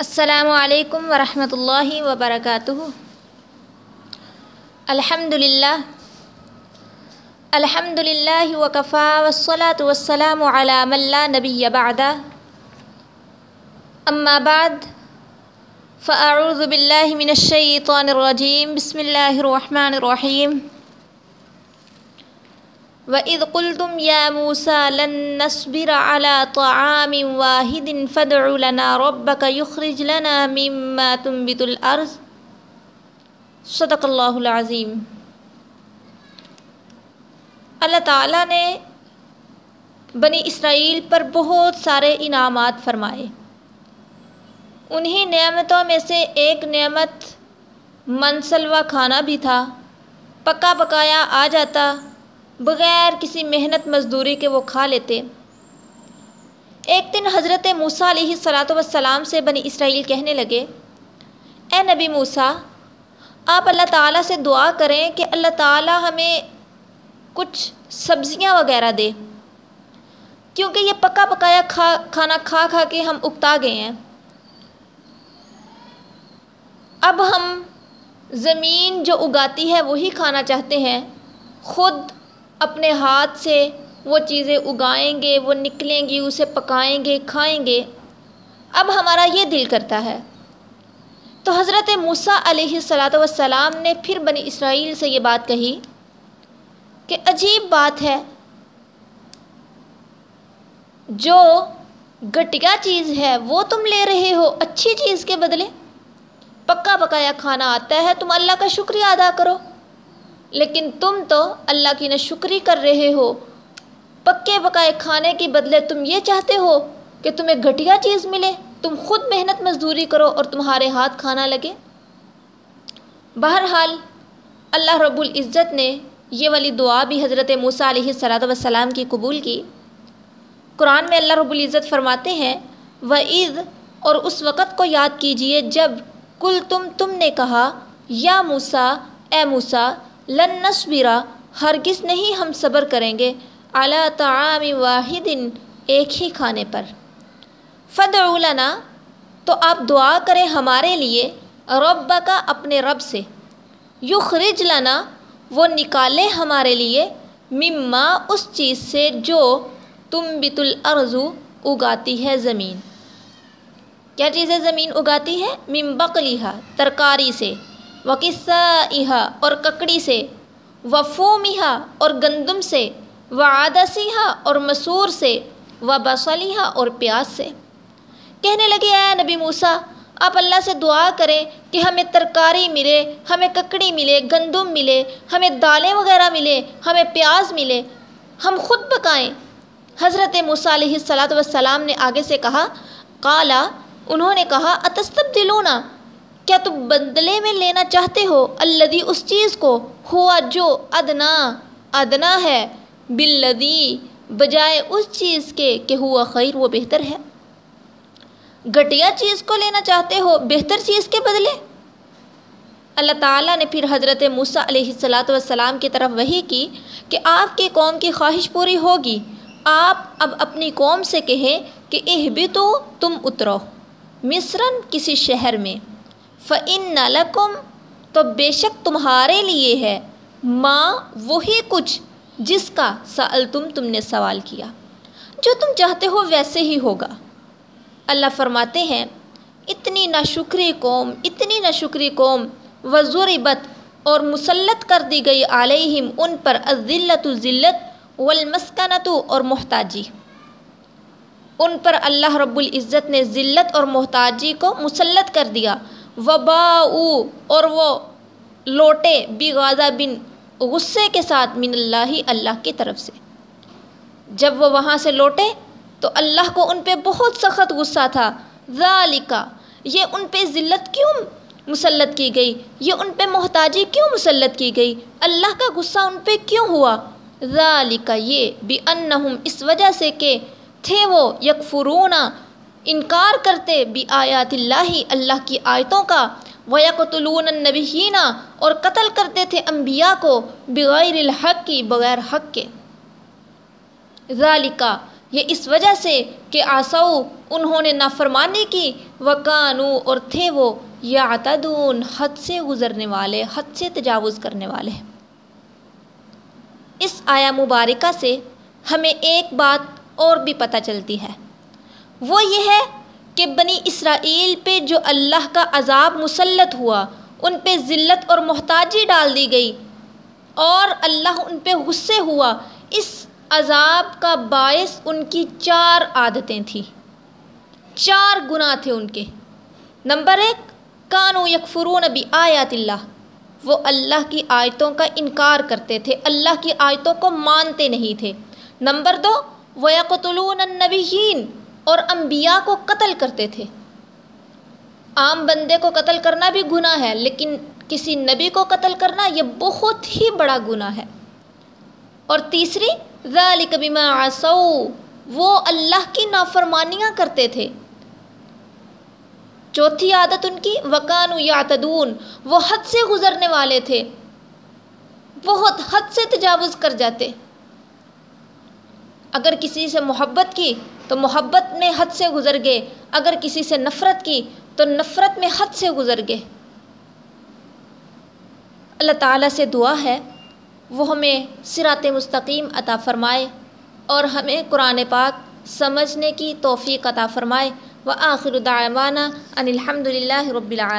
السلام علیکم ورحمۃ اللہ وبرکاتہ۔ الحمد للہ الحمد للہ وکفا والصلاة والسلام علی من لا نبی بعد۔ اما بعد، فاعوذ باللہ من الشیطان الرجیم، بسم اللہ الرحمن الرحیم۔ و وَإِذْ قُلْتُمْ يَا مُوسَى لَن نَّصْبِرَ عَلَى طَعَامٍ وَاحِدٍ فَادْعُ لَنَا رَبَّكَ يُخْرِجْ لَنَا مِمَّا تُنبِتُ الْأَرْضُ صدق اللہ العظیم۔ اللہ تعالیٰ نے بنی اسرائیل پر بہت سارے انعامات فرمائے۔ انہی نعمتوں میں سے ایک نعمت منسلوا کھانا بھی تھا۔ پکا پکایا آ جاتا۔ بغیر کسی محنت مزدوری کے وہ کھا لیتے۔ ایک دن حضرت موسیٰ علیہ صلاۃ وسلام سے بنی اسرائیل کہنے لگے، اے نبی موسیٰ، آپ اللہ تعالیٰ سے دعا کریں کہ اللہ تعالیٰ ہمیں کچھ سبزیاں وغیرہ دے، کیونکہ یہ پکا پکایا کھا، کھانا کھا کھا کے ہم اکتا گئے ہیں۔ اب ہم زمین جو اگاتی ہے وہی کھانا چاہتے ہیں، خود اپنے ہاتھ سے وہ چیزیں اگائیں گے، وہ نکلیں گی، اسے پکائیں گے، کھائیں گے۔ اب ہمارا یہ دل کرتا ہے۔ تو حضرت موسیٰ علیہ صلاۃ وسلام نے پھر بنی اسرائیل سے یہ بات کہی کہ عجیب بات ہے۔ جو گٹیا چیز ہے، وہ تم لے رہے ہو اچھی چیز کے بدلے۔ پکا پکایا کھانا آتا ہے، تم اللہ کا شکریہ ادا کرو۔ لیکن تم تو اللہ کی نہ شکری کر رہے ہو۔ پکے پکائے کھانے کے بدلے تم یہ چاہتے ہو کہ تمہیں گھٹیا چیز ملے۔ تم خود محنت مزدوری کرو اور تمہارے ہاتھ کھانا لگے۔ بہرحال، اللہ رب العزت نے یہ والی دعا بھی حضرت موسیٰ علیہ صلاۃ وسلام کی قبول کی۔ قرآن میں اللہ رب العزت فرماتے ہیں و عید اور اس وقت کو یاد کیجیے جب کل تم تم نے کہا، یا موسیٰ، اے موسیٰ لن نصبرا ہرگز نہیں ہم صبر کریں گے اعلیٰ طعام واحد ایک ہی کھانے پر۔ فد لنا، تو آپ دعا کریں ہمارے لیے رب کا اپنے رب سے۔ یخرج لنا، وہ نکالے ہمارے لیے مما اس چیز سے جو تم بت الارض اگاتی ہے زمین۔ کیا چیزیں زمین اگاتی ہے؟ مم بقلیہ ترکاری سے۔ و قصہ اور ککڑی سے و فومیہ اور گندم سے و عادسیہ اور مسور سے و بصلیہ اور پیاز سے۔ کہنے لگے، اے نبی موسیٰ، آپ اللہ سے دعا کریں کہ ہمیں ترکاری ملے، ہمیں ککڑی ملے، گندم ملے، ہمیں دالیں وغیرہ ملے، ہمیں پیاز ملے۔ ہم خود پکائیں۔ حضرت موسیٰ علیہ صلاۃ وسلام نے آگے سے کہا کالا انہوں نے کہا اتستبدلونا کیا تم بدلے میں لینا چاہتے ہو؟ الدی اس چیز کو۔ ہوا جو ادنا ادنا ہے۔ بلدی بجائے اس چیز کے کہ ہوا خیر، وہ بہتر ہے۔ گھٹیا چیز کو لینا چاہتے ہو، بہتر چیز کے بدلے؟ اللہ تعالیٰ نے پھر حضرت موسیٰ علیہ صلاۃ والسلام کی طرف وہی کی کہ آپ کی قوم کی خواہش پوری ہوگی۔ آپ اب اپنی قوم سے کہیں کہ اہ بھی تو تم اترو۔ مصرن کسی شہر میں۔ فعن نلکم تو بے شک تمہارے لیے ہے۔ ماں، وہی کچھ جس کا سأل تم تم نے سوال کیا۔ جو تم چاہتے ہو ویسے ہی ہوگا۔ اللہ فرماتے ہیں، اتنی نہ شکری قوم، اتنی نہ شکری قوم وضوربت اور مسلط کر دی گئی علیہم، ان پر ذلت و ذلت والمسکنت اور محتاجی۔ ان پر اللہ رب العزت نے ذلت اور محتاجی کو مسلط کر دیا۔ وبا اور وہ لوٹے بغازہ بن غصے کے ساتھ من اللہ اللہ کی طرف سے۔ جب وہ وہاں سے لوٹے تو اللہ کو ان پہ بہت سخت غصہ تھا۔ ذالکا، یہ ان پہ ذلت کیوں مسلط کی گئی؟ یہ ان پہ محتاجی کیوں مسلط کی گئی؟ اللہ کا غصہ ان پہ کیوں ہوا؟ ذالکا، یہ بھی اس وجہ سے کہ تھے وہ یکفرونا انکار کرتے بھی آیات اللہ اللہ کی آیتوں کا، ویقتلون النبیین، اور قتل کرتے تھے انبیاء کو بغیر الحق کی، بغیر حق کے۔ ذالکا، یہ اس وجہ سے کہ آسو انہوں نے نافرمانی کی۔ وکانو اور تھے وہ یا حد سے گزرنے والے، حد سے تجاوز کرنے والے۔ اس آیا مبارکہ سے ہمیں ایک بات اور بھی پتہ چلتی ہے۔ وہ یہ ہے کہ بنی اسرائیل پہ جو اللہ کا عذاب مسلط ہوا، ان پہ ذلت اور محتاجی ڈال دی گئی اور اللہ ان پہ غصے ہوا، اس عذاب کا باعث ان کی چار عادتیں تھیں۔ چار گناہ تھے ان کے۔ نمبر ایک، کانو یکفرون نبی آیات اللہ۔ وہ اللہ کی آیتوں کا انکار کرتے تھے، اللہ کی آیتوں کو مانتے نہیں تھے۔ نمبر دو، ویقتلون النبیین۔ اور انبیاء کو قتل کرتے تھے۔ عام بندے کو قتل کرنا بھی گناہ ہے، لیکن کسی نبی کو قتل کرنا یہ بہت ہی بڑا گناہ ہے۔ اور تیسری، ذالک بما عصو وہ اللہ کی نافرمانیاں کرتے تھے۔ چوتھی عادت ان کی، وکانو یعتدون، وہ حد سے گزرنے والے تھے۔ بہت حد سے تجاوز کر جاتے۔ اگر کسی سے محبت کی تو محبت میں حد سے گزر گئے، اگر کسی سے نفرت کی تو نفرت میں حد سے گزر گئے۔ اللہ تعالیٰ سے دعا ہے، وہ ہمیں صراط مستقیم عطا فرمائے اور ہمیں قرآن پاک سمجھنے کی توفیق عطا فرمائے۔ و آخر دعوانا ان الحمد للہ رب العالمین۔